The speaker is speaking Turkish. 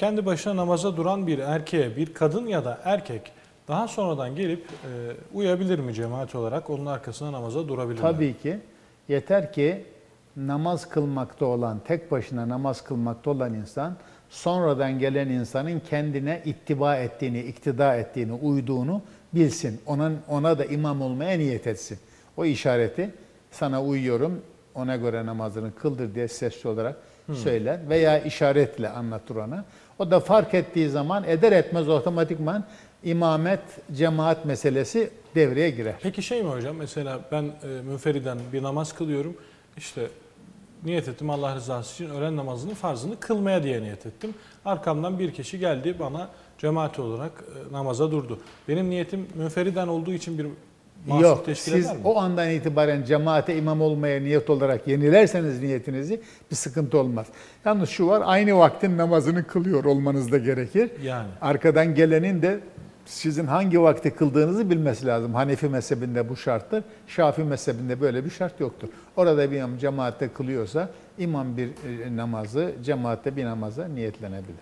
kendi başına namaza duran bir erkeğe bir kadın ya da erkek daha sonradan gelip e, uyabilir mi cemaat olarak? Onun arkasına namaza durabilir mi? Tabii ki. Yeter ki namaz kılmakta olan, tek başına namaz kılmakta olan insan, sonradan gelen insanın kendine ittiba ettiğini, iktida ettiğini, uyduğunu bilsin. Ona, ona da imam olmaya niyet etsin. O işareti sana uyuyorum, ona göre namazını kıldır diye sesli olarak söyler veya işaretle anlatır ona. O da fark ettiği zaman eder etmez otomatikman imamet, cemaat meselesi devreye girer. Peki şey mi hocam mesela ben e, münferiden bir namaz kılıyorum işte niyet ettim Allah rızası için öğlen namazının farzını kılmaya diye niyet ettim. Arkamdan bir kişi geldi bana cemaat olarak e, namaza durdu. Benim niyetim münferiden olduğu için bir Yok, teşkil siz eder mi? o andan itibaren cemaate imam olmaya niyet olarak yenilerseniz niyetinizi bir sıkıntı olmaz. Yalnız şu var, aynı vaktin namazını kılıyor olmanız da gerekir. Yani. Arkadan gelenin de sizin hangi vakti kıldığınızı bilmesi lazım. Hanefi mezhebinde bu şarttır. Şafii mezhebinde böyle bir şart yoktur. Orada bir imam cemaatte kılıyorsa imam bir e, namazı, cemaatte bir namaza niyetlenebilir.